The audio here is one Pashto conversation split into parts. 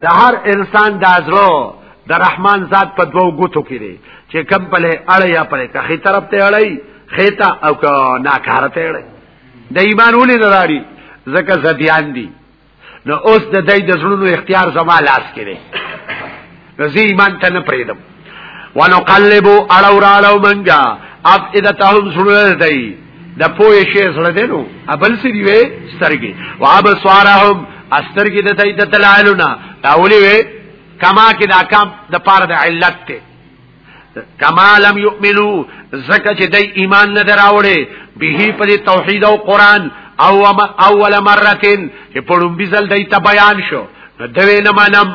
د هر انسان د ازرو د رحمان ذات په دوو ګوتو کې دی چې کم په اړه یا پرې که خې طرف ته اړای خېتا او که ناکاره ته اړای د ایمان ولې نه راړي ځکه زديان دي نو اوس د دې د زړونو اختیار زما لاس کې دی نو زه ایمان ته نه پریدم ونقلبو اړو راړو منګا اف اذا تهم سره دی د پوهې شی سره دی نو ابل سری وې سترګي واب سوارهم استرګي د دې د دلایلونه دا ولي وې کما کې دا کم د پار د علت ته کما لم یؤمنو زکه چې د ایمان نه دراوړي به په توحید او قران او اول مره چې په لومبي ځل دای ته بیان شو دوی نه منم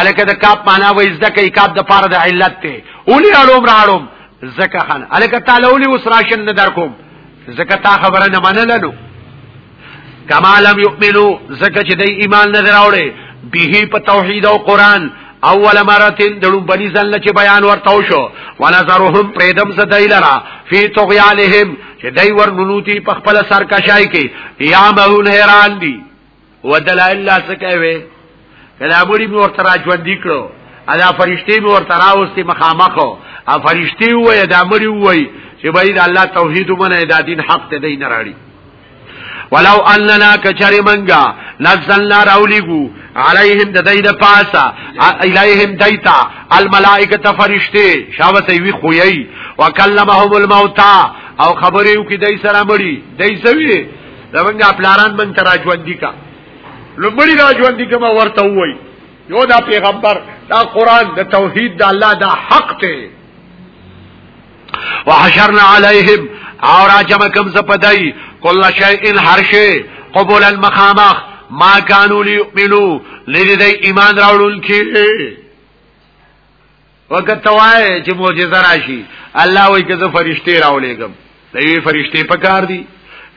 الکه د کاپ معنا وای زده کوي کاپ د پاره د علت ته اولی اړوم راړوم زکه خان الکه تعالی اولی اوس راشن نه در کوم زکه تا خبره نه منل نو کما لم یؤمنو زکه چې د ایمان نه دراوړي به په توحید او قران اول مرتين دړو بني زل چې بیان ورته شو ونظرهم پریدم زدایلرا فی طغیانهم چې دای ورنونوتی په خپل سرکشای کې یا مهون حیران دي ودلائل لا سکه وي کله امرې مې ورته را ژوند کړو ادا فرشتي مې ورته راوستي مخامخ او فرشتي وې دا امرې وې چې باید الله توحید ومنه دا دین حق ته دین راړي ولو اننا کچری منگا نزلنا راولیگو علیهم د دای د پاسا الیهم دایتا الملائکه فرشته شاوته وی خویی وکلمهم الموتى او خبرې وکي دای سره مړي دای سوي زمونږه پلاران من تر ژوندۍ کا لمړی را ژوندۍ کما ورته وای یو دا پیغمبر دا قران د توحید د الله دا حق ته وحشرنا علیهم او را جمع کم زپدای کل شیء هر شی قبول المخامخ ما کانو لیؤمنو لدی ایمان راوړون کی وکړه توای چې معجزه راشي الله وایي کزه فرشته راولېګم دوی فرشته پکار دي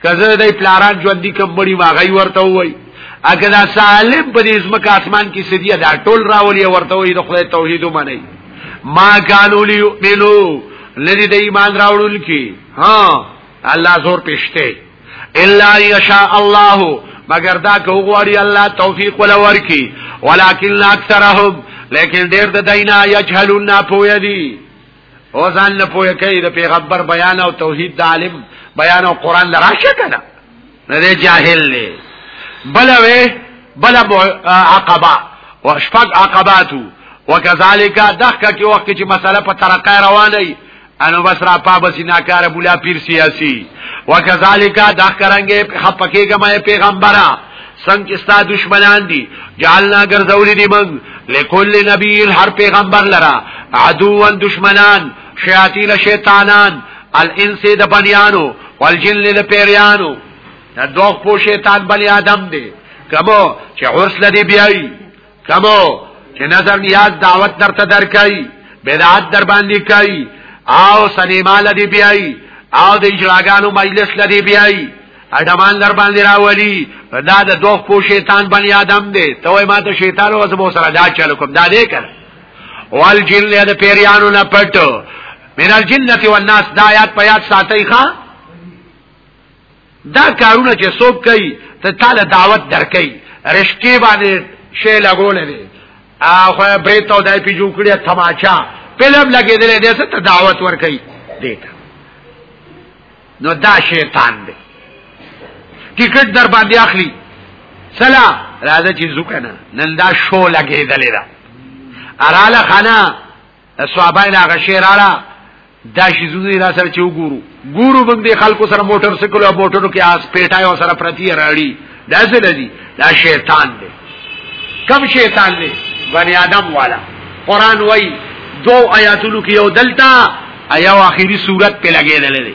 کزه دای پلاران ژوند دي کوم بڑی واغی ورته وایي اګه دا سالم په دې زمکه اسمان کې سړي دا ټول راولي ورته وي د خدای توحید ومني ما کانو لیؤمنو لری د ایمان راوړل کی ها الله زور پښته الا یشاء الله مگر دا کو غواړي الله توفیق ولا ورکی ولکن اکثرهم لیکن ډیر د دینا یجهلون نه پوی دي او ځان نه پوی کوي د پیغمبر بیان او توحید د عالم بیان او قران لراشه کنه نه جاهل نه بل وی بل عقبه وشفق عقباتو وکذالک دغه کی وخت چې مسله په ترقه روانه انو بس را پا بسی ناکار بولا پیر سیاسی وکذالکا دخ کرنگے خپکے گمائے پیغمبرہ سنگ چستا دشمنان دی جعلنا گرزولی دی منگ لکل نبیل هر پیغمبر لرا عدوان دشمنان شیاطین شیطانان الانس د بنیانو والجن د پیریانو دا دوغ پو شیطان بنی آدم دی کمو چې عرس لدی بیایی کمو چې نظر نیاز دعوت درته درکای بدعت در باندې کای او سنیما لدی بیای او د اجراګانو مجلس لدی بیای اډمان در باندې راولي دا د دوه پو شیطان بنی آدم دی ته وای ما ته شیطان او زمو سره دا چل کوم دا دې کړ وال جن له پیریانو نه پټ من الجنه والناس دا آیات په یاد ساتي ښا دا کارونه چې څوک کوي ته تعالی دعوت درکې رشکې باندې شی لګولې دي اخو بریته او دای په جوړ کړی تماچا پلم لګېدلې دې ته دعوت ورکې دیتا نو دا شیطان دی ټیکټ در باندې اخلي سلا راځه چې زو کنه نن دا شو لګېدلې ده اراله خانه صحابه نه هغه شعر اړه دا شي زوی را سره چې وګورو ګورو موږ دې خلکو سره موټر سایکل او موټرو کې آس پیټای او سره پرتی راړي دا څه لدی دا شیطان دی کم شیطان دی بنی آدم والا قران وای دو آیاتونو کې یو دلتا ایو اخیری صورت په لګیدل دی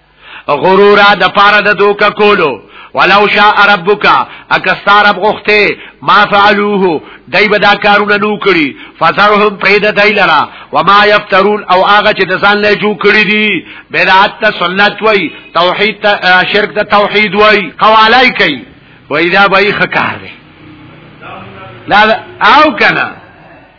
غرورا د پاره د دوکه کولو ولو شاء ربک اکستار اب غخته ما فعلوه دای بدا کارونه نو کړی فزرهم پرید دای لرا وما یفترون او هغه چې د ځان له جو کړی دی بدعت ته سنت وای توحید ته شرک ته توحید وای قوالای کوي وای دا به ښه کار دی لا او کنه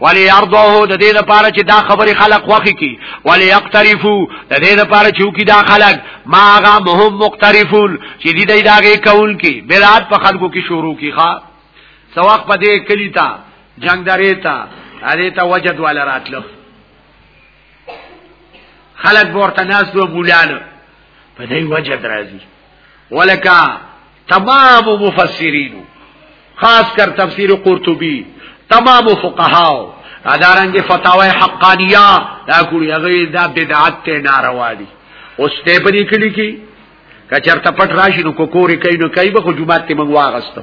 ولی ارضوه د دې لپاره چې دا خبره خلق وخی کی ولی یقترفو د دې لپاره چې وکي دا خلق ما غا مهم مقترفون چې دې دای داګه کول کی بلاد په خلکو کې شروع کی ښا سواق په دې کلی تا جنگ درې تا اړې تا وجد والا راتلو خلق ورته ناس دوه بولانو په دې وجد راځي ولکا تمام مفسرین خاص کر تفسیر قرطبی تمام فقهاو ادارنګ فتاوی حقانیه دا کولی هغه دا بدعت ته ناروا دي اوس ته پدې کلی کې کچرته پټ راشي نو کوکورې کوي نو کوي به جمعه ته منغواغسته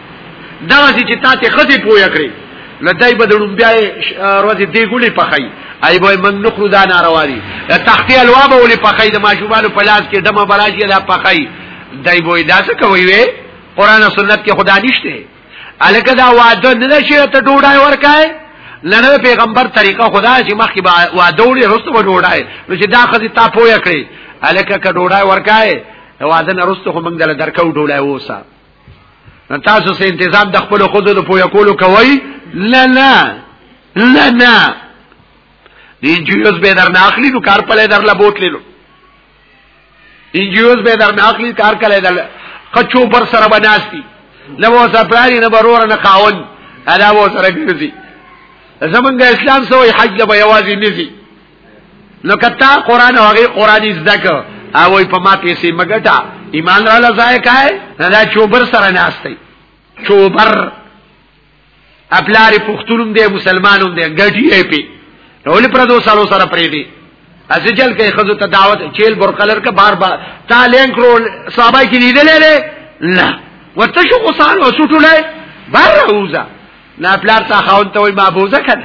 دا چې تا ته خدي پویا کړی نو دای به دړم بیا ورځې دی ګولې پخای ای به من نخرو دا ناروا دي تختی الوا به ولې پخای د ماشوبانو په لاس کې دمه براشي دا پخای دای به دا څه کوي وي قران او سنت کې خدا نشته الکه دا وعده نه شي ته ډوډای ورکای لنه پیغمبر طریقه خدا چې مخکې وعده ولې رسته به ډوډای نو چې دا خزي تا پوهه کړی الکه که ډوډای ورکای وعده نه رسته خو موږ دل درکو ډوډای وسه نو تاسو سه انتظار د خپل خود له پویا کولو کوي لا لا لا لا دې جوز به در ناخلی نو کار په در لا بوت لیلو دې جوز به در ناخلی کار کله در قچو پر سره بناستی نه وو سره پلاری نه برور نه خاون ادا وو سره ګرځي زمونږ اسلام سوې حج له یوازې نزي نو کتا قران او غي قران زده کو او وي په ما پیسې مګټه ایمان را لزای کای نه دا چوبر سره ناشته چوبر خپلار پختونم دی مسلمانوم دی ګټي ای پی ټول پر دو سالو سره پری دی اسی چل کې خزو ته دعوت چیل بر کلر کا بار بار تا لین کرو صحابه کې لیدلې نه نه ورته شو قصان او سټولای بار روزه نا پلار تا خاون ته وای ما بوزه کړه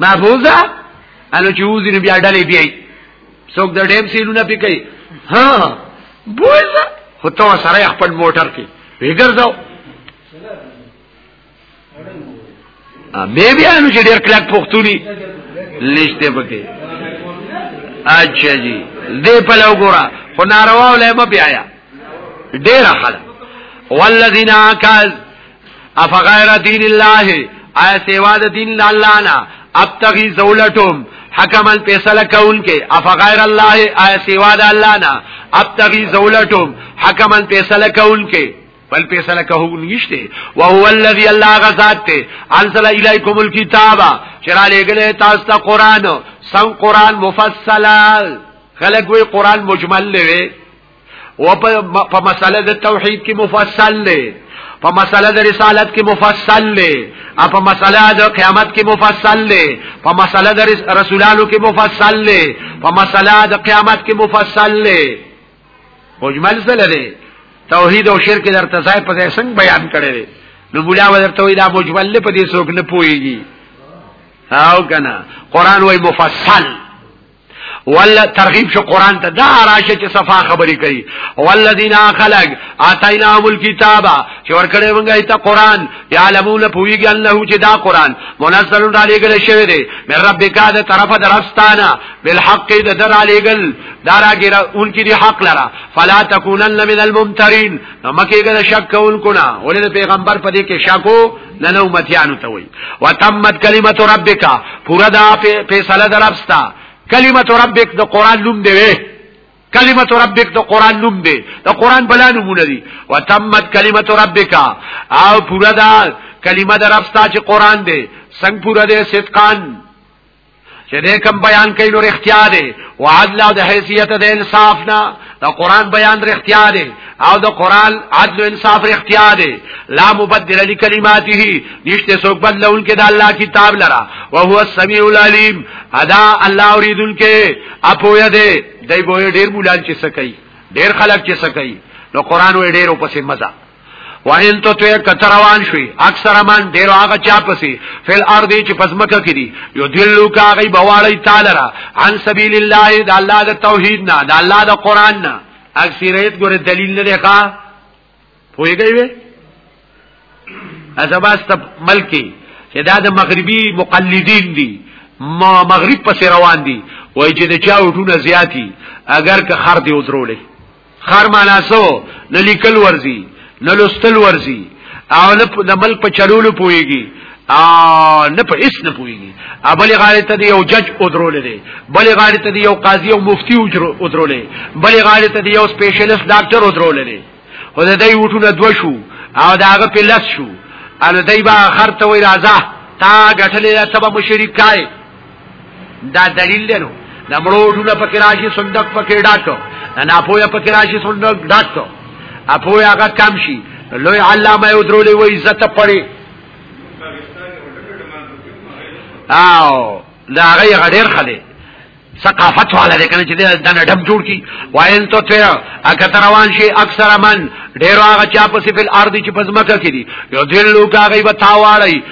محفوظ ده انو چې وزي نو بیا ډلې بیا څوک د ډیم سیلونه پی کوي ها بوزه خو ته سره خپل موټر کې وګرځاو ا مې بیا نو چې ډېر کلک پښتوني لښته پکې اچھا جی دې په لو ګورا خو ناروا ولې ما بیا یا ډېر خلک والذین عکاز افغیر دین الله آیا سیوا د دین د الله نه ابتغي زولتم حکما فیصله کون کې افغیر الله آیا سیوا د الله نه ابتغي زولتم حکما فیصله کون کې بل فیصله کوو نشته او هو الذی الله غزاد ته انزل الیکم الکتاب چرا لګله تاسو ته قران سم قران مفصلا خلق وی قران مجمل لوي و په مسله د توحید کې مفصل دی په مسله د رسالت کې مفصل دی په مسله د قیامت کې مفصل دی په مسله د رسولانو کې مفصل دی په مسله د قیامت کې مفصل دی مجمل سره دی توحید او شرک در تزای په څنګه بیان کړی دی نو مولا ورته وی دا مجمل په دې څوک نه پويږي او کنه قران وای مفصل ولا ترغیب شو قران ته دا راشه چې صفا خبرې کوي والذین خلق اتیناهم الكتاب چې ورکړې مونږه ته قران یعلمون پویږي الله چې دا قران منزل را لېګل شوی دی مې رب کا د طرفه درستانه بالحق د در لېګل داراګر اون کې دی حق لرا فلا تکونن من الممترین نو مکه ګر شک کول کنا ولې پیغمبر پدې کې شکو نه نو متیانو ته وای وتمت کلمت ربک پورا دا فیصله درپستا کلمت ربک د قران نوم دی وی کلمت ربک د قران نوم دی د قران بلا نمونه دی وتمت کلمت ربک او پورا دا کلمه درپستا چې قران دی څنګه پورا دی صدقان چې دې کوم بیان کوي نو اختیار دی او عدل او د حیثیت د انصاف نه د قران بیان رښتیا دی او د قران عدل انصاف رښتیا دی لا مبدل لکلماته نشته څوک بدلون کې د الله کتاب لرا او هو السمیع العلیم ادا الله اوریدون کې اپویا دی دای بو ډیر مولان چې سکی ډیر خلک چې سکی نو قران وې ډیر په سمزه وان تو ته کتر روان شوي اکثر من ډیر هغه چا پسي فل ارض چې پزمکه کړي یو دلو کا غي بواړی تعالی را عن سبیل الله د الله د توحید نه د الله د قران نه اکثریت ګوره دلیل نه دی ښا پوهیږي وي ازباس ته ملکی چې دا د مغربي مقلدین دي ما مغرب پس روان دي وای چې د چا وټونه زیاتی اگر که خر دی ودرولې خار معنا سو نه لیکل ورزي نه لوستل ورزي او نه د ملک په چلولو پويږي ا نه په اس نه پويږي ابل غاړه ته یو جج ودرول دي بل غاړه ته یو قاضي او مفتي ودرول دي بل غاړه ته یو سپیشلیست ډاکټر ودرول دي خو د دې وټونه دو شو او داغه په لس شو ان دای با اخر ته وی راځه تا غټلې سبا مشرکای دا دلیل دی نو د مړو ډونه پکې راشي صندوق پکې ډاکو نه ناپوهه پکې راشي صندوق ډاکو اپوهه هغه کم شي لوی علامه یو درولې وای عزت پړي او دا هغه غډیر خله ثقافت والا دی کنه چې دا نه ډم جوړ کی واین تو ته اګه تر روان شي اکثر من ډیر هغه چا په سفل ارض چې پزمکه کړي یو دل لوګه غي بتاواړی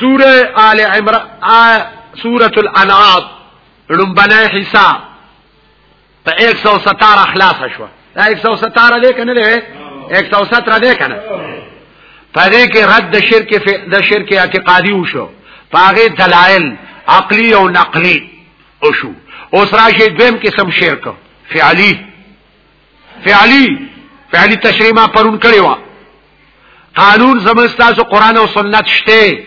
سوره آل عمران سوره الانعام لومبنه حصہ په 117 خلاص شو دا 117 دی کنه دی 117 دی کنه پدې کې رد د شرک د شرک اعتقادي وشو پاغه دلائل عقلی او نقلی وشو اوس راشي دویم قسم شرک فعلی فعلی فعلی تشریح ما پرون کړی و قانون زموږ تاسو قران او سنت شته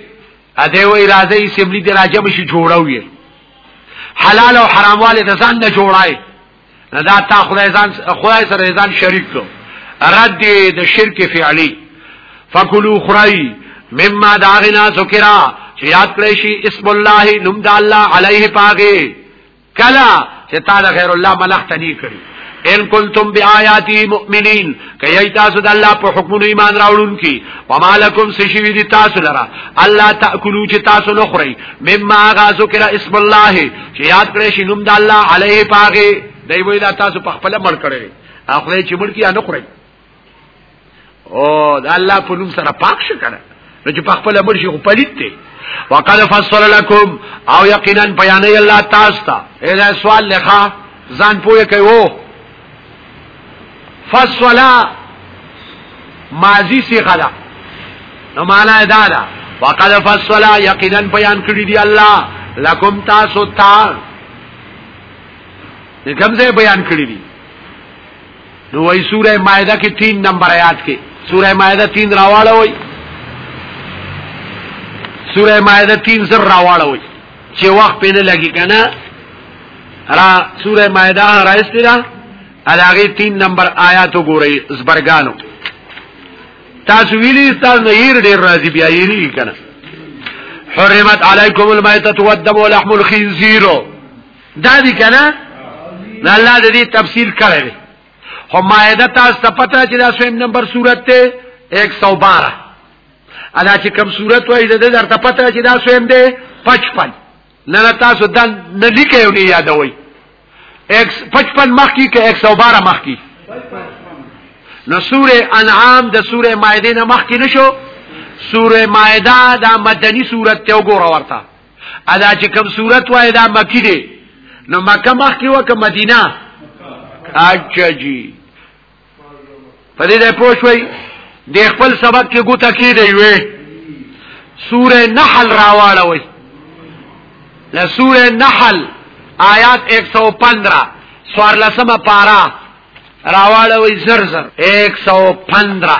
ا دې وی راځي سیملی دی راجم شي جوړوي حلال او حرام والے د ځان نه جوړای نه دا تا خدای ځان خدای سره ځان شریک کو رد د شرک فعلی فکلوا خرای مما داغنا ذکرہ چې یاد کړی شي اسم الله نوم د الله علیه پاګه کلا چې تا د غیر الله ملخ ته نه کړی ان کنتم بیااتی مؤمنین کای تاسو د الله په حکم ایمان راوړون کی ومالکم سشوی دی تاسو لرا الله تاکلوا چې تاسو نه خوري مما غازو کرا اسم الله چې یاد کړئ چې نوم د الله علیه پاغه دی ویلا تاسو په خپل مړ کړی اخره چې مړ کی نه خوري او د الله په نوم سره پاک شو کنه نو چې په خپل امر شي خو پلیت دی وقد فصل لكم او یقینا بیان الله تاسو ته اله سوال لخوا ځان پوهه کوي وو فصل ماضی سی خلا نو معنا دا ده وقد فصل یقینا بیان کړی دی الله لكم تاسو ته کوم ځای بیان کړی دی نو وای سوره مائده کې 3 نمبر آیات کې سوره مائده 3 راواله وای سوره مائده 3 زر راواله وای چې وخت په نه لګي کنه را سوره مائده راځي دا اداغه 3 نمبر آیات وګورئ زبرګانو تاسو ویلی تاسو نه هیر ډیر راضی بیا یری کنه حرمت علیکم المیتۃ والدم ولحم الخنزیر دا دي کنه نه الله دې تفصیل کړی خو مائده تاسو ته پته چې دا سویم نمبر صورت ته 112 ادا چې کم صورت وایي د درته پته چې دا سویم دی 55 نه تاسو دا نه لیکه نه یادوي 55 مخکی که 112 مخکی نو سوره انعام د سوره مائده نه مخکی نشو سوره مائده دا مدنی صورت ته وګوره ورته ادا چې کوم صورت وای دا مکی دی نو مکه مخ کې وکه مدینه اچھا جی په دې ځای پوه شوي د خپل سبق کې ګوته کې دی وې سوره نحل راواړه وي له سوره نحل آیات 115 سوار لسمه پارا راواړه وي زر زر 115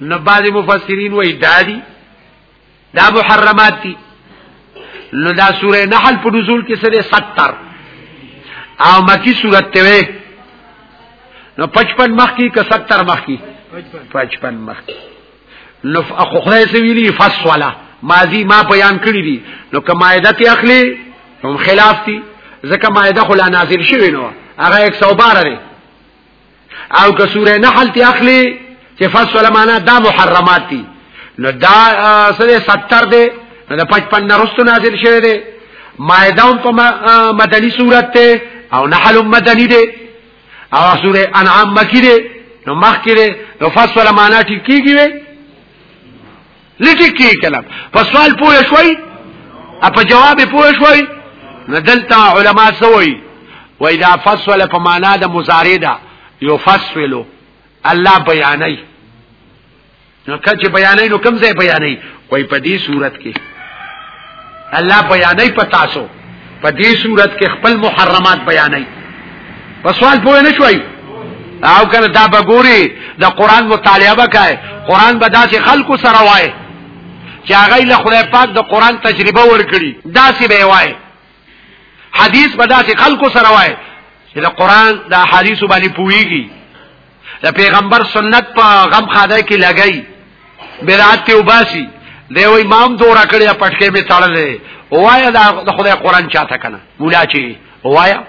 نباز مفسرین وی دادی دا محرمات دی نو دا سوره نحل په نزول کې سره 70 او مکی صورت ته وی نو 55 مخ کی که 70 مخ کی 55 مخ کی نو اخو خدای سویلی فصلا ماضی ما بیان کړی دی نو کمایده تی اخلی هم خلاف دی ځکه مایده خلا نازل شوی نو هغه 112 دی او که سوره نحل تی اخلي چې فصل معنا دا محرمات دي نو دا سره 70 دی نو دا 55 نرستو نازل شوی دی مائده هم په مدني صورت ته او نحل هم مدني دی او سوره انعام مکی دی نو مخ کې دی نو فصل معنا ټیکيږي لټی کی کلام په سوال پوه شوي ا په جواب پوه شوي ندلتا علما سوي و اذا فصل په معنا د مضارع ده يفصل الله بیانای نو کچ بیانای نو کوم ځای بیانای وای په دې صورت کې الله بیانای پتاسو په دې صورت کې خپل محرمات بیانای په سوال پوه نه شوي او کنه دا بګوري د قران مطالعه وکای قران به داسې خلکو سره وای چې هغه له خدای پاک د قران تجربه ورکړي داسې به وای حدیث به داسې خلکو سره وای چې د قران د حدیث باندې پويږي د پیغمبر سنت په غم خاده کې لګای برات ته وباسي دی وای مام دورا کړی پټکې می تړلې وایا د خدای قران چاته کنه مولا چی وایا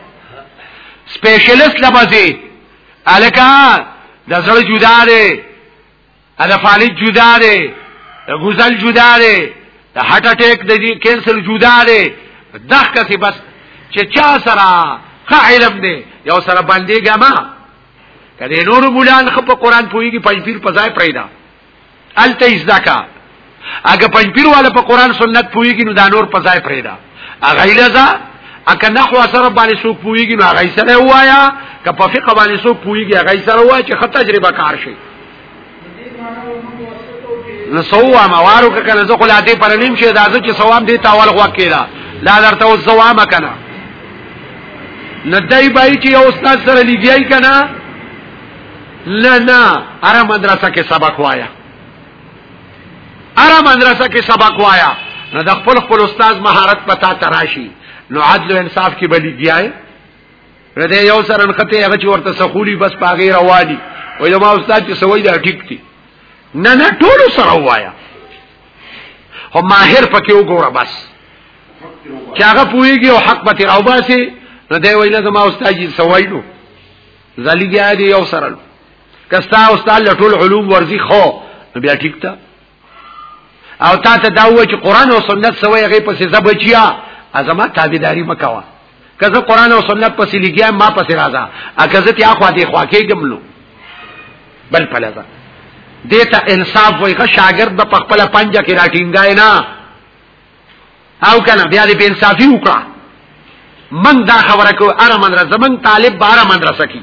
سپیشلیست لبازي الکه د زړه جدا دی ادا فالج جدا دی غزل جدا دی د هارت اٹیک د کینسر جدا دی دغه کسي بس چې چا سره خه علم دی یو سره باندې ګما کله نور بولان خو په قران پويږي پنځپیر په ځای پرېدا الته ازدکا اګه پنځپیر والا په قران سنت پویږي نو دا نور په ځای پرېدا اغه ایلزا اګه نحو سره باندې څوک پویږي نو اغه سره وایا که په فقہ باندې څوک پویږي اغه سره وایا چې خط تجربه کار شي نو سوا موارو کنه زه خو لا دې پر نیم شه دا زه چې سوام دې تاول غوا کېدا لا درته او سوام کنه ندای بای چې یو استاد سره لګیای کنه نه نه اره مدرسه کې سبق وایا اره مدرسه کې سبق وایا نو د خپل خپل استاد مهارت پتا تراشي نو عدل او انصاف کې بلی دیای رده یو سره نخته هغه چې ورته سخولي بس پاغي رواني وای ما استاد چې سوي دا ټیک دي نه نه ټول سره وایا هم ماهر پکې وګوره بس چې هغه پويږي او حق پته او باسي نو دی ویل زما استاد یې سوي نو زلی بیا دی یو سره کستا او استاد له ټول علوم ورزي خو بیا ټیک تا او تا ته دا و چې قران او سنت سوی هغه پسې زبچیا ازما تابعداري مکوا کزه قران او سنت پسې لګیا ما پسې راځه اګه ته اخوا دی خوا کې ګملو بل پلازا دیتا انصاف وای که شاګرد په خپل پنجه کې راټینګای نه او کنه بیا دې په انصافي وکړه من دا خبره کو اره مدرسه من طالب بار مدرسه کی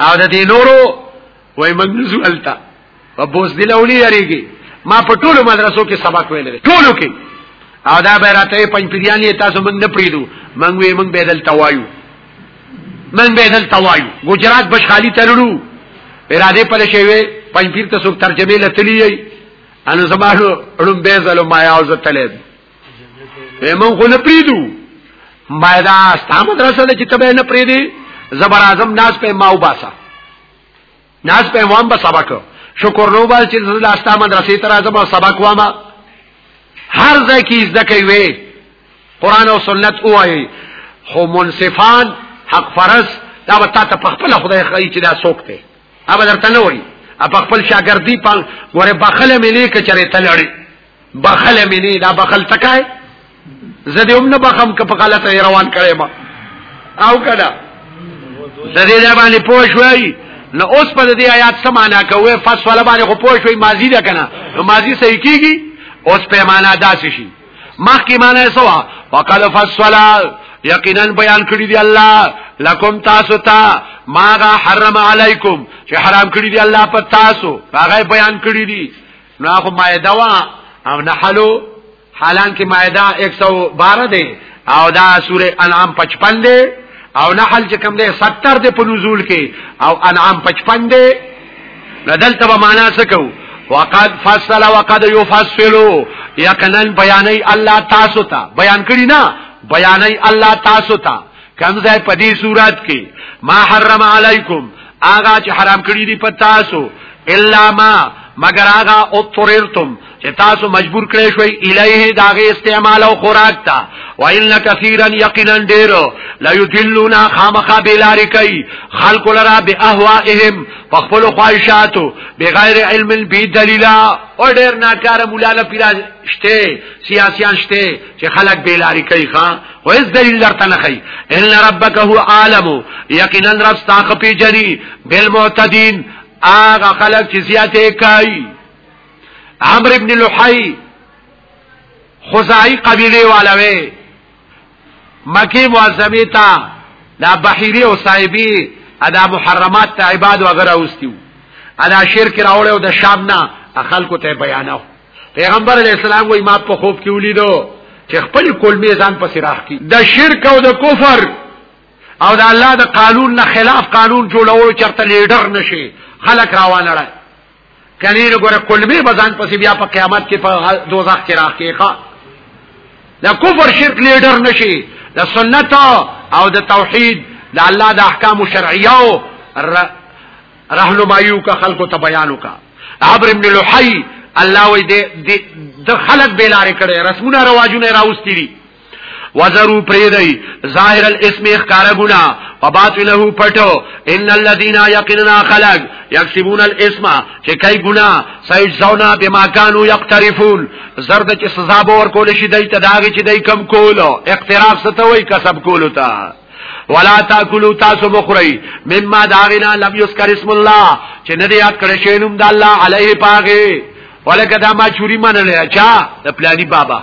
او د دې نورو وای من نزو التا په بوز دل اونی یریږي ما په ټولو مدرسو کې سبق ویل ټولو کې او دا به راته پنځ پیریانی تاسو موږ نه پریدو موږ وی موږ به دل توایو موږ به دل توایو ګجرات بشخالی تللو اراده پر شوی پنځ پیر ته څوک ترجمه لتلی ان زمانو علم به زلو ما یاو زتلې به مون خو نه پریدو ما دا ستا مدرسه ده چې تبه نه پریدي زبر اعظم ناس په ما وباسا ناس په وام به سبق شکر نو بال چې زړه استا مدرسې تر اعظم سبق وامه هر ځای کې زده کوي قران او سنت اوایي خو منصفان حق فرض دا وتا ته په خپل خدای خی چې دا سوکته ابا درته نه وای اپ خپل شاګردی په ګوره بخله مې نه کچره تلړي بخله مې نه دا بخل تکای زه دې هم نه بخم که په غلطه روان کړې ما او کړه د دې ځای باندې پوه شوي نو اوس په دې آیات څه معنا کوي فصل باندې خو پوه شوي ماضی ده کنه نو ماضی صحیح کیږي اوس په معنا داسې شي مخکې معنی سوا وقد فصل یقینا بیان کړی دی الله لکم تاسو ته ماغه حرم علیکم چې حرام کړی دی الله په تاسو هغه بیان کړی دی نو هغه مایده وا او نحلو حالانکه مایده 112 دی او دا سوره انعام 55 دی او نحل چې کوم دی 70 دی په نزول کې او انعام 55 دی ندلته به معنا څه کوو وقد فصل وقد يفصل یقینا بیانای الله تاسو ته بیان کړی نه بیانای الله تاسو ته کم ځای په دې صورت کې ما حرم علیکم آغا چې حرام کړی دی په تاسو الا ما مگر آغا او توررتم چې تاسو مجبور کړی شوي الیه داغه استعمال او خوراک تا وان کثیرا یقینا ډیر لا یذلون خامخ بلار کوي خلق لرا باهوائهم فخپل خواہشاتو بغیر علم بی دلیلا او ډیر ناکاره مولا له پیرا شته سیاسيان شته چې خلک بلار کوي ښا و اس دلیل درته نه خي ان ربک هو عالم یقینا رب تاخ پی جنی بالمعتدین آغا خلق چې زیاته کوي عمر ابن لحی خزائی قبیله والوی مکی معظمی تا دا بحیری او صاحبی ادا محرمات تا عباد و اگر اوستیو ادا شرک راوڑه او دا شامنا اخلقو تا بیاناو پیغمبر علیہ السلام وی ما په خوب کې ولیدو چې خپل کلمې ځان پسې راخ کی د شرک او د کفر او د الله د قانون نه خلاف قانون جوړول چرته لیډر نشي خلک روان لړای کني نو ګره کلمه بزان پسې بیا په قیامت کې په دوزخ کې راخې ښا د کفر شرک لیډر نشي د سنت او د توحید د الله د احکام شرعیه او رهنمایو کا خلکو ته بیانو کا عبر ابن لحی الله وې د خلک بیلار کړي رسمونه رواجونه راوستي وزرو پریدی ظاهر الاسم اخکار گنا وباطنه پټو ان الذين يقيننا خلق يكسبون الاسم چې کای ګنا سيجزونا بما كانوا يقترفون زرد چې سزا به ورکول شي دای ته داږي چې دای کم کولو اقتراف ستوي کسب کولو ته ولا تاكلوا تاسو بخوري مما داغنا لم يذكر اسم الله چې نه یاد کړی شی نوم د الله عليه پاغه ولکه دا ما چوری منل چا د پلاني بابا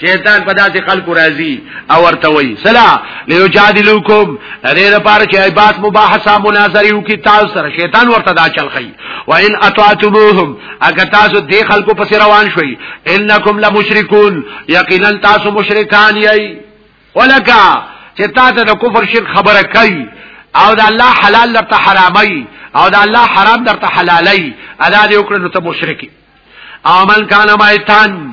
شیطان په داسې خلکو راځي او ورته وایي سلا لیجادلوکم دې لپاره چې عبادت مباحثه مناظره یو کی تاسو سره شیطان ورته دا چل خي وان اطعتموهم اگر تاسو دې خلکو پس روان شوي انکم لمشرکون یقینا تاسو مشرکان یی ولکا چې تاسو د کفر شرک خبره کوي او د الله حلال درته حرامي او د الله حرام درته حلالي ادا دې وکړو ته مشرکی او من کان مایتان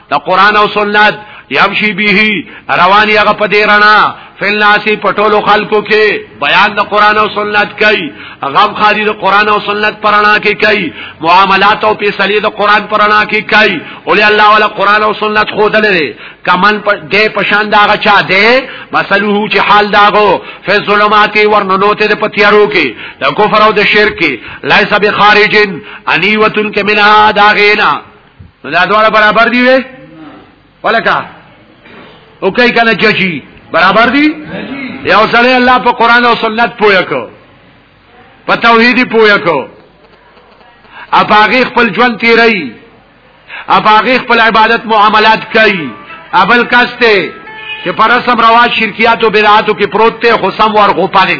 د قران او سنت یمشي به رواني هغه په دې رڼا فلناسی پټولو خلکو کې بیان د قران او سنت کوي غم خاري د قران او سنت پرانا کې کوي معاملات او پیسلې د قران پرانا کې کوي اولي الله ولا قران او سنت خود لري کمن په دې پشان دا غچا دې مسلوه چې حال داغو فی ظلمات ورننوته د پتیارو کې د کفر او د شرک کې لایسه بخارجن انیوتن کمنها داغینا نو دا دواړه برابر دي وې ولکه او کوي کنه چچی برابر دي یو سره الله په قران او سنت پوهه کو په توحیدی پوهه کو اپاغي خپل ژوند تیري اپاغي خپل عبادت معاملات کوي ابل کاسته چې پر رسم رواج شرکیات او بدعاتو کې پروت ته خصم ورغو پالي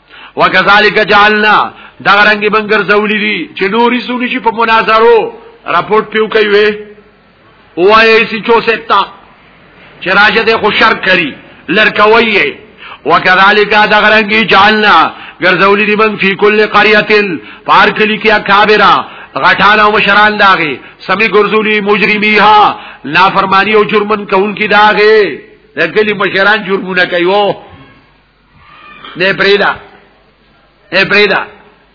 وکذالک جعلنا دا رنګي بنګر زولې دي چې نوري سونی شي په مناظرو رپورټ پیو کوي وي وایي چې چو ستا چې راځه دې خو شر کری لړکوي وکذالک دا رنګي جعلنا ګرځولې دي بنګ فی کل قريه پار کلی کې اکابرا غټان او مشران داغه سمي ګرځولي مجرميها نافرمانی او جرمن کون کی داغه د کلی مشران جرمونه کوي نه پریدا نه پریدا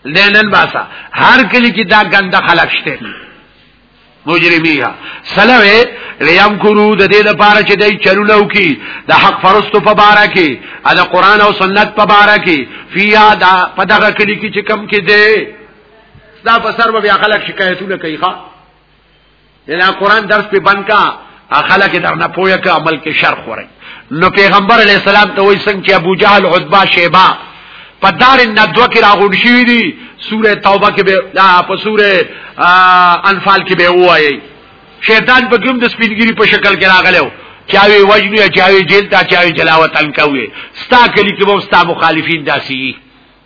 لینن باسا هر کلی کې دا ګنده خلک شته مجرمیا سلوه لیم کرو د دې لپاره چې دای چلونه وکي د حق فرستو په بارا کې ا د قران او سنت په بارا کې فیا دا په دغه کلی کې چې کم کې دی دا په سر به خلک شکایتونه کوي ښا دا قران درس په بند کا اخلا کې درنه پوهه کا عمل کې شر خوري نو پیغمبر علی السلام ته وایي څنګه چې ابو جهل عتبہ شیبا په دار الندوه کې راغون شي دي سوره توبه کې به په سوره انفال کې به وایي شیطان په کوم د سپینګری په شکل کې راغلو چاوي وجنی چاوي جیل تا چاوي جلاوطن کوي ستا کلی کې وو ستا مخالفین داسي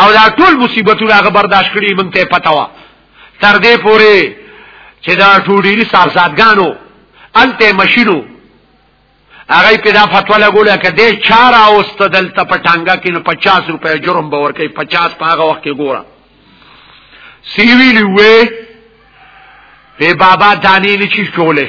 او دا ټول مصیبتونه هغه برداشت کړي مونږ ته پتا و تر دې پورې چې دا ټوډيري صاحبزادګانو الته مشینو هغه په دا فتوا لګوله کې د چار اوست دلته پټانګه کې نو 50 روپے جرم به ورکې 50 په هغه وخت کې ګوره سیویلی وې په بابا دانی نشي کوله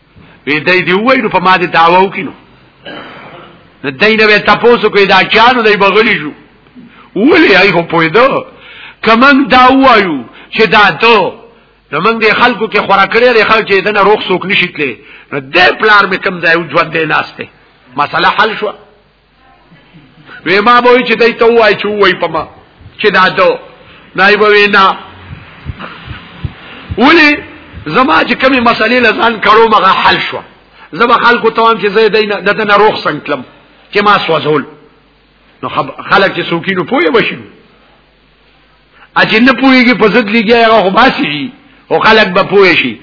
وی دای دی وای نو په ما دې دعوا وکینو نو دای نه تاسو کوی دا چانو دای بغلی شو ولی ای خو پویدو کمن دا وایو چې دا دو نو موږ د خلکو کې خورا کړی لري خلک چې دنه روغ سوک نشیتلې نو د پلار مې کم ځای ژوند دی ناشته مسله حل شو وی ما به چې دای ته وای چې وای پما چې دا دو نای به وینا ولی زما چې کمی مسلې لزان کړو مغه حل شو زما خلکو تمام چې زه دینه دنه روخ سنکلم چې ما سوځول نو خلک چې سوکینو پوهه بشي اجنه پوهیږي په ضد لګي هغه خو باسي او خلک به پوه شي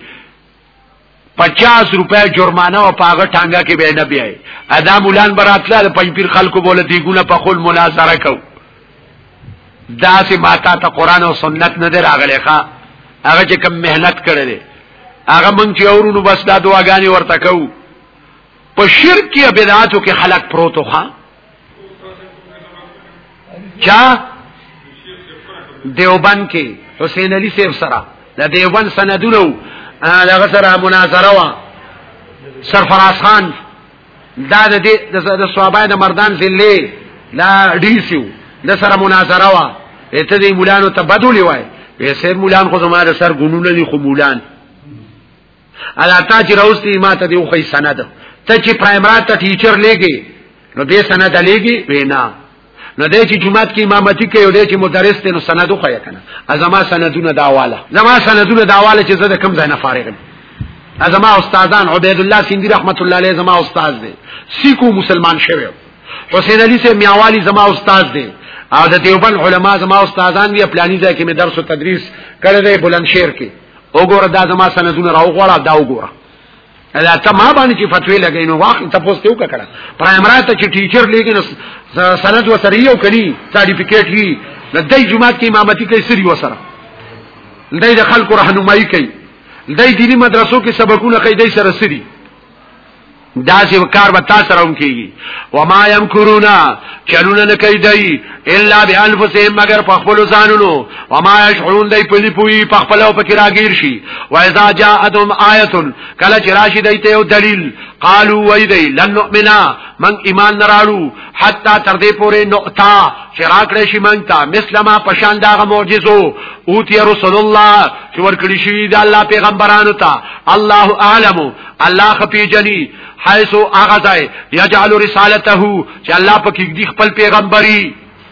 50 روپے جرمانه او پاغه ټانګه کې به نه بیاي ادا مولان براتله د پنځپیر خلکو بوله دی ګونه په خپل مناظره کو دا سه ماتا ته قران او سنت نه دراغله ښا هغه چې کم مهنت کړل هغه مونږ چې اورونو بس دا دعاګانې ورته کوو په شرک یا بدعاتو کې خلق پروتو ښا چا دیوبند کې حسین علي صاحب سره د دیوبند سندونو هغه سره مناظره وا سرفراز خان دا د د صحابه د مردان ضلع لا ډیسیو د سره مناظره وا ته دې مولانو ته بدولې وای وې سه مولان خو زماره سر ګونونه دي خو مولان الا تا چې راوستي ما ته دی خو سند ته چې پرایمرا ته ټیچر لګي نو دې سند لګي وینا نو دې چې جمعات کې امامتي کوي او دې چې مدرس ته نو سند خو یې کنه ازما سندونه داواله زما سندونه داواله چې زه د کم ځای نه فارغ یم ازما استادان عبید الله سیندی رحمت الله علیه زما استاد دی سیکو مسلمان شوی حسین علی سے میاوالی زما استاد دی او د دیوبند علما زما استادان دی پلاني ځای کې مې درس او تدریس کړی دی بلند شهر کې وګوره دا زما سندونه راو غواړه دا وګوره دا ته ما باندې چې فتوی لګې نو واخ ته پوسټ یو کړه پرایمرا ته چې ټیچر لګې نو سند وسره یو کړي سرټیفیکیټ یې د دې جمعه کې امامتي کوي سری وسره دای د خلکو راهنمایي کوي دای دینی مدرسو کې سبقونه کوي دای سره سری دا چې کار به تاسو راوم کیږي و ما یمکرونا چلونه نه کوي دی الا بانفسهم مگر په خپل ځانونو و ما یشعرون دی په دې پوي په خپل او پکې راګیر شي و اذا جاءتهم آیه کله چې راشي دی ته یو دلیل قالو وای دی لن نؤمنا من ایمان نراړو حتی تر دې پورې نقطه چې راکړې شي مونږ ته مسلمه پشان داغه معجزو او تی رسول الله چې ورکړي شي د الله پیغمبرانو ته الله اعلم الله خپي جني حيث اغزای يجعل رسالته چې الله پکې دی خپل پیغمبري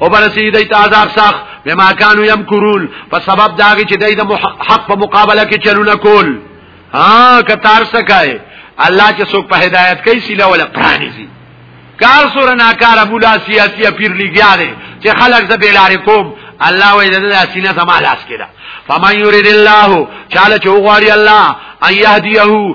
او برسی دی ته عذاب سخت بما كانوا يمكرون په سبب داږي چې دای د حق په مقابله کې چلونه کول ها کتار سکای الله چې څوک په هدایت کوي سیلا ولا پرانی سي کار سور نه کار ابو لا سیاسی پیر لګیا دی چې خلک ز بیلار کوم الله وې د اسینه سما لاس کړه فمن يريد الله چاله چوغاری الله ايهديه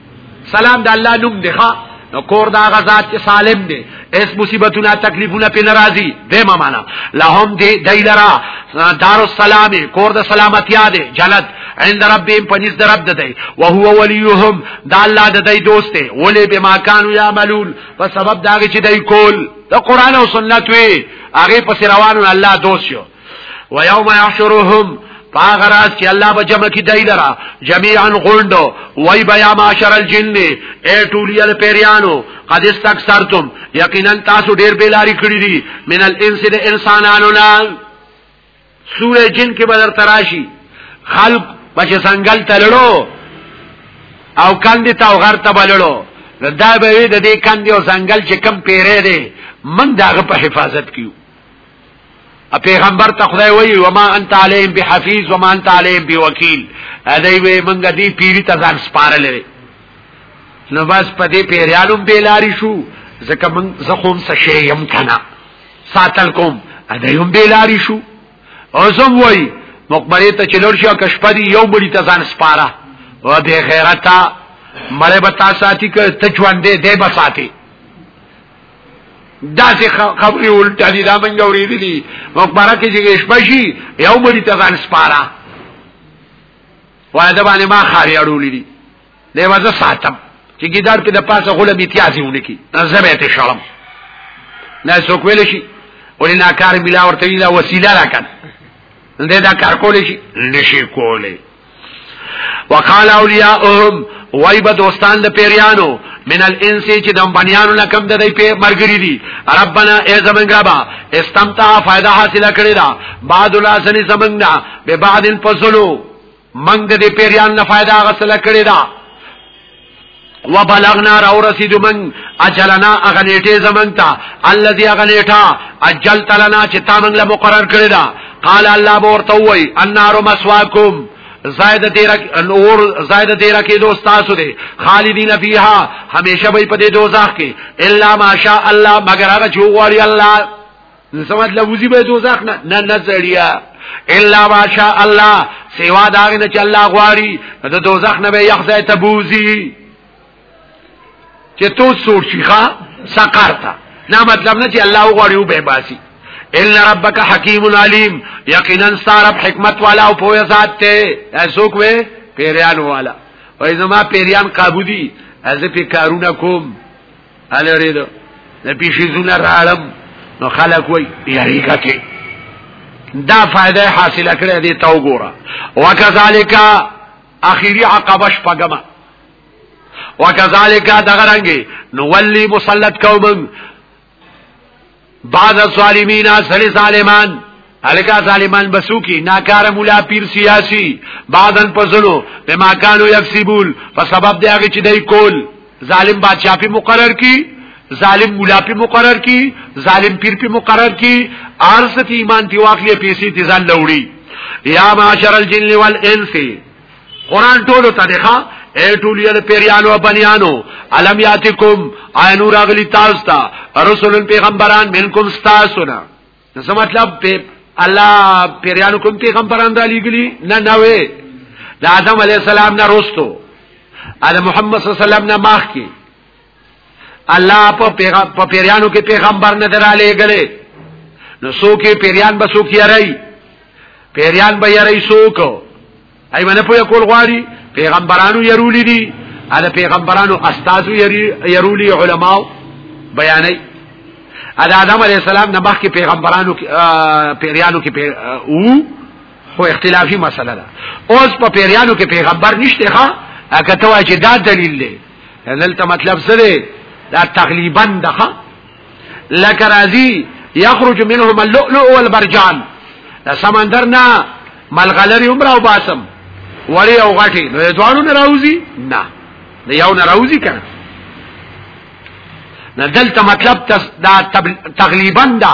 سلام د الله نوم دی ښا نو کور دا غزاد چې سالم دی اس مصیبتونه تکلیفونه په ناراضي دیمه معنا لهم دی دیلرا دار السلام کور د سلامتیا دی جنت عند ربهم پنځ در رب دی او هو وليهم دا الله د دی دوست دی ولې بما كانوا يعملون په سبب دا چې دی کول د قران او سنت وی هغه په روانو الله دوست شو و یوم یحشرهم پاغراز چې الله به جمع کی دای لرا جميعا غوندو وای بیا معاشر الجن اے ټولی ال پیریانو قد استكثرتم یقینا تاسو ډیر بیلاری کړی دي من الانس د انسانانو لا سوره جن کې بدر تراشی خلق بچ سنگل تلړو او کاندي تا غر ته بلړو دا به د دې کاندي او سنگل چې کم پیری دي من داغه په حفاظت کیو پیغمبر ته خدای وی وما انت علیم بحفیظ وما انت علیم بوکیل ادی وی منګه دی پیری ته ځان سپارلې نو بس په دې پیریالو بیلاری شو زکه من زخوم څه شی يم کنه ساتل کوم ادیوم بیلاری شو او زم وای مقبره ته چلور شو کشپدی یو بلی ته ځان سپاره و به غیرتا مړې بتا ساتي که ته ژوند دې دې بساتي دا چې خبرې ولټه دي دا منګه ورېدې دي مقبره کې چې شپه شي یو مری ته ځان سپاره وای دا باندې ما خاري اړولې دي دی وځه ساتم چې ګیدار کې د پاسه غوله میتیازي ونکي زبې ته شړم نه څوک ویل شي ولې ناکار بلا ورته دا وسیله راکړه نو دا کار کولې شي نشي کولې وقال اولیاءهم وای به دوستان د پیریانو من الانس چې د بنیانو نه کم د دې په مرګری دي ربنا ای زمنګ ربا استمتع فائدہ حاصل کړی دا بعد الله سني زمنګ به بعد الفصلو منګ د دې پیریان نه فائدہ حاصل کړی دا وبلغنا را ورسید من اجلنا اغنیټه زمنګ تا الذي اغنیټه اجلت لنا چې تا موږ له مقرر کړی دا قال الله ورته وای النار مسواکم زائد دیرک اور زائد دیرک دو تاسو دے خالدین فیها همیشه به په دې دوزخ کې الا ماشاء الله مگر هغه چې وغواړي الله نو سمات لوزی به دوزخ نه نه نظریا الا ماشاء الله سیوا دا نه چې الله غواړي د دوزخ نه به یخزه ته بوزي چې تو سوچ شيخه سقر تا نه مطلب نه چې الله غواړي او به باسي ان ربک حکیم علیم یقینا سارب حکمت والا او پوهه ذات ته اسوک وې پیریان والا وای زما پیریان قابودی از په کارونه کوم الری دو د پیشی زونه راړم نو خلک وای یریګه کې دا فائدہ حاصله کړې دې تا وګوره وکذالک اخیری عقبه شپګما وکذالک دغه رنګي نو ولی مسلط کوم بعض الظالمین اصل ظالمان الکا ظالمان بسو کی ناکار مولا پیر سیاسی بعضن پزلو به ماکانو یکسیبول په سبب دی هغه چې دای کول ظالم بادشاہ په مقرر کی ظالم مولا په مقرر کی ظالم پیر په مقرر کی ارزت ایمان دی واخلې پیسې تی ځان لوړي یا معاشر الجن والانس قران ټولو ته دی ښا اے ټول یل پیریانو او بنیانو علم یاتکم عینو راغلی تاسو ته رسول پیغمبران منکم تاسو نه څه مطلب په الله پیریانو کوم پیغمبران را لګلی نه نه وې د آدم علی السلام نه رستو ال محمد صلی الله علیه وسلم نه ماخ کی الله په پیغام په پیرانو کې پیغمبر نه دراله غلې نو څوک پیران به څوک یری پیران به یری څوک ای باندې په کول غواړي پیغمبرانو يرولې دي اله پیغمبرانو استادو يرولې علماو بیانې اله آدم علی السلام نه مخکې پیغمبرانو پیرانو کې او خو اختلافي مسله ده اوس په پیرانو کې پیغمبر نشته ښا اګه ته واجی دا دلیل دی دلته مطلب څه دی دا تقریبا دغه لکه راځي یخرج منهم اللؤلؤ والمرجان دا سمندر نه ملغلری عمر او باسم وړي او غټي نو دوانو نه راوځي نه نه یو نه راوځي کنه نه دلته مطلب دا تقریبا دا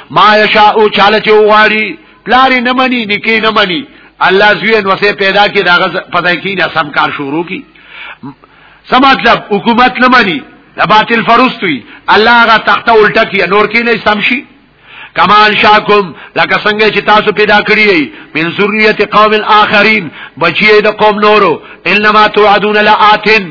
ما یشاء چاله چې وغواړي پلاری نه مني نکي نه مني الله زوی نو سه پیدا کی داغه پدای کی نه سم کار شروع کی سم مطلب حکومت نه مني د باطل فرستوي الله غا تخته الټه کی نور کی نه سم شي کمان شاکم لکه څنګه چې تاسو پیدا کړی یې من ذریه قوم الاخرین بچی د قوم نورو انما توعدون لاتن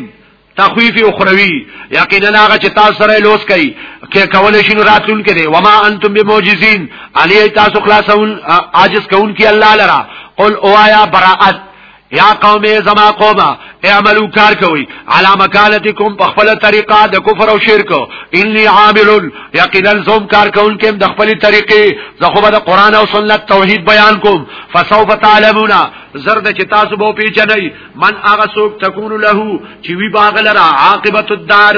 تخویف اخروی یقینا هغه چې تاسو سره لوس کوي کې کول شي نو راتلون کې دی وما انتم بمعجزین علی تاسو خلاصون عاجز کون کی الله لرا قل اوایا براءت یا قوم زما قوم اعملو کار کوي علا مکانتکم په خپل طریقه د کفر او شرک انی عامل یقینا زوم کار کوم کوم د خپل طریقې زه خو د قران او سنت توحید بیان کوم فسوف تعلمون زرد چې تاسو به پیچنئ من هغه څوک تكون له چې وی باغلره عاقبت الدار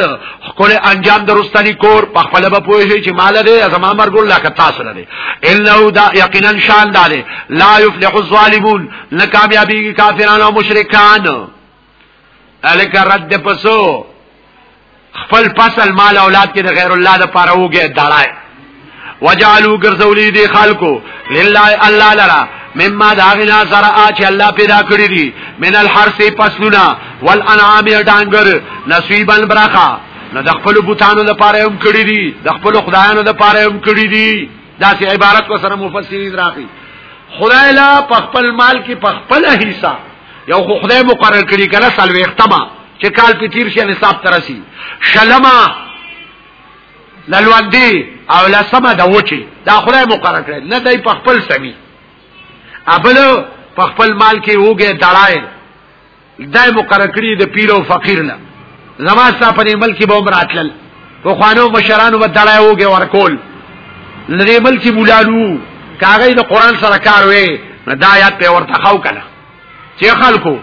خپل انجام درستنی کور په خپل به پوه شي چې مال دې زما مرګ الله کتا سره دې انه دا یقینا شان دار لا يفلح الظالمون نه کامیابی کافرانو او مشرکان الک رد پسو خپل فصل مال اولاد کې د غیر الله د پاره وګه دړای وجعلوا غرزولی دی خلقو لله الله لرا مما داغنا زرع چې الله پیدا کړی دي من الحرث فصلنا والانعام دانګر نصیبا برخه نو د خپل بوتانو لپاره هم کړی دي د خپل خدایانو لپاره هم کړی دي دا سي عبارت کو سره مفسرین راغي خدای لا په خپل مال کې په خپل حصہ یو خو خدای مقرر کړی کله سلوي ختمه چې کال په تیر شي نصاب ترسي شلما لالوندی او لسمه د وچی دا خدای مقرر کړی نه دای په خپل سمي ابل په خپل مال کې وګه دړای دای مقرر کړی د پیر او فقیر نه زما ستا په دې ملک به عمر اتلل په خوانو مشرانو به دړای وګه ورکول لري ملک بولالو کاغی د قران سره کار وې نه دا یاد په ورته خو کړه چې خلکو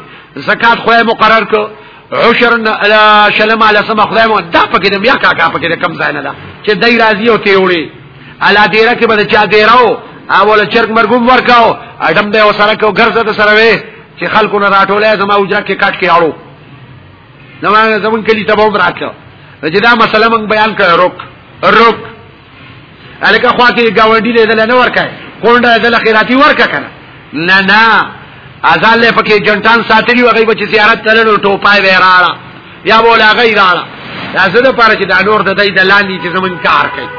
زکات خو مقرر کو عشر شلم علی سم خدای مو دا پکې د بیا کاکا پکې د کم ځای نه دا چې دای راضی او ته وړي الا دیره کې بده چا دیراو اول چرګ مرګوم ورکاو اډم به وسره کو ګرځه سره وې چې خلکو نه راټولې زما وجره کې کټ کې اړو نو موږ زمون کلی ته وو راتلو چې دا مسله موږ بیان کړو روک روک الکه خو کې گاونډي له دل نه ورکای کونډه دل خیراتی ورکا کنه نه نه ازال له پکې جنټان ساتلی وغي بچ زیارت تللو ټوپای وراړه یا بولا غیراړه دا زړه پاره چې دا نور د دې د لاندې چې زمون کار کوي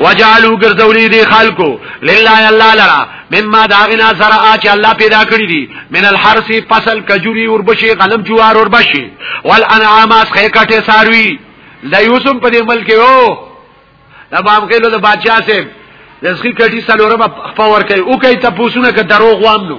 وجعلوا غرزولی دی خلقو لله الله لرا مما داغنا سره اچ الله پیدا کړی دی من الحرس فصل کجوري وربشي غنم جوار وربشي والانعام اس خېکټه ساروي لا یوسم په دې ملک یو دا بام کېلو د بادشاہ سه د سخی کټي سالورم خپور کوي او کوي تاسو نه که دروغ وامنو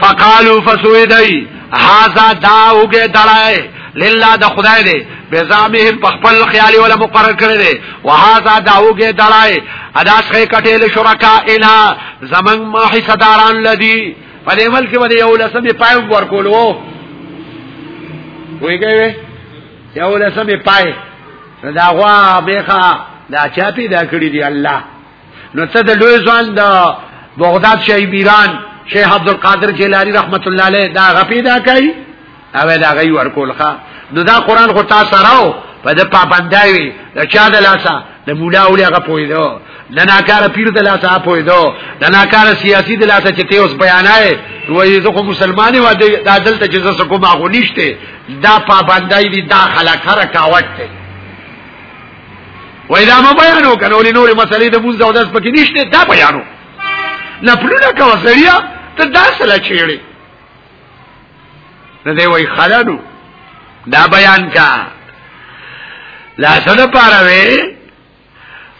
فقالو فسویدای هاذا دا اوګه دړای لله د خدای دی بزامهم په خپل خیالي ولا مقرر کړی دی وهذا دا اوګه دړای ادا څخه کټېل شرکا انا زمن ما حصداران لدی په دې ملک باندې یو لسمه پای ورکول وو ویګوي یو لسمه پای دا غوا بهخه دا چاپی دا کړی دی الله نو ته د لوی ځوان د بغداد شیخ بیران شیخ عبد القادر جیلانی رحمت الله علیه دا غپی دا کوي او دا غي ورکول ښا نو دا قران خو تاسو راو په د پابندای وي د چا د لاسه د مولا اولی هغه پویدو د ناکار پیر د لاسه پویدو د ناکار سیاسی د لاسه چې ته اوس بیانای وایي زه خو مسلمان و د عدل ته چې زه کومه غونیشته دا پابندای دي دا خلک هر کاوت ته وای دا ما بیانو کنه ولې نورې مسلې د مونږ او داس پکې نشته دا بیانو نه پلونه کا وسړیا ته دا سره چیړې نه دی وای خلانو دا بیان کا لا سره پاره وې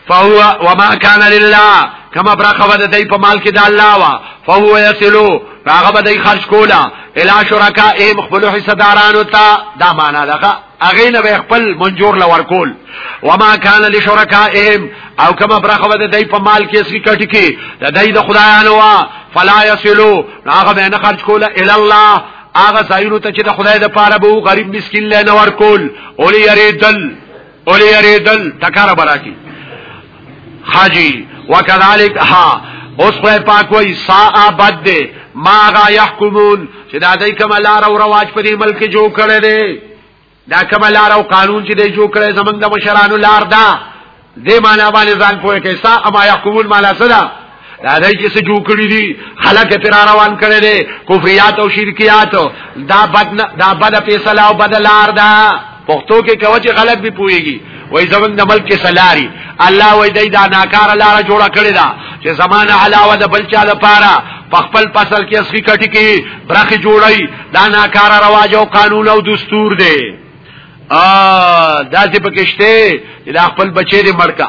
فهو وما كان لله کما برخه ود دی په مال کې د الله وا فهو يسلو هغه به دی خرج کولا الا شرکا ایم خپل حصدارانو ته دا معنا ده اغه نه به خپل منجور لور کول وما کان لشرکائهم او کما برخه بده دای په مال کې سری کټی کې د دای د خدایانو وا فلا یصلو هغه به نه خرج کوله ال الله هغه ځایونو ته چې د خدای د پاره به غریب مسکین له نور کول اولی یریدل اولی یریدل تکاره برا کی حاجی وکذالک ها اوس خو پاک وای سا بد دے ما غا يحكمون چې دا دای کوم لار او رواج په دې ملک جو کړی دی دا کوم لار او قانون چې دی جو کړی زمنګ د مشرانو لار دا دې معنا باندې ځان پوهه کې سا اما يحكمون معنا څه ده دا دای چې څه جوړ کړی دي خلک پر روان کړي دي کفریات او شرکیات دا بد دا بد فیصله او بد لار ده پښتو کې کوي چې غلط به پويږي وای زمون د ملک سلاری الله وای دای دا ناکار لار جوړ کړی دا چې زمانه علاوه د بل چا لپاره په خپل فصل کې اصلي کټی کې برخه جوړای دا ناکار رواج او قانون او دستور دی ا داسې پکشته چې دا خپل بچی دې مړکا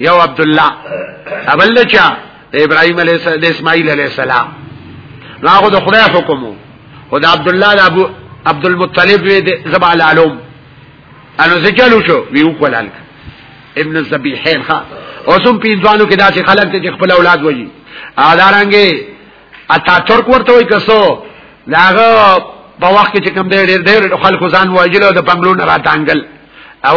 یو عبد الله ابل چا د ابراهيم عليه السلام د اسماعيل عليه السلام راغو د خدای حکم او د عبد الله د ابو عبد المطلب وی د زبا العلوم انو زجلو شو وی وکولال ابن الذبيحين ها اوسم پیځوانو کې داسې خلک چې خپل اولاد وایي ادارانګي اتا ترک ورته وای کسو داغه په وخت کې کوم ډېر ډېر خلکو ځان واجلو د بنگلو نه راتانګل او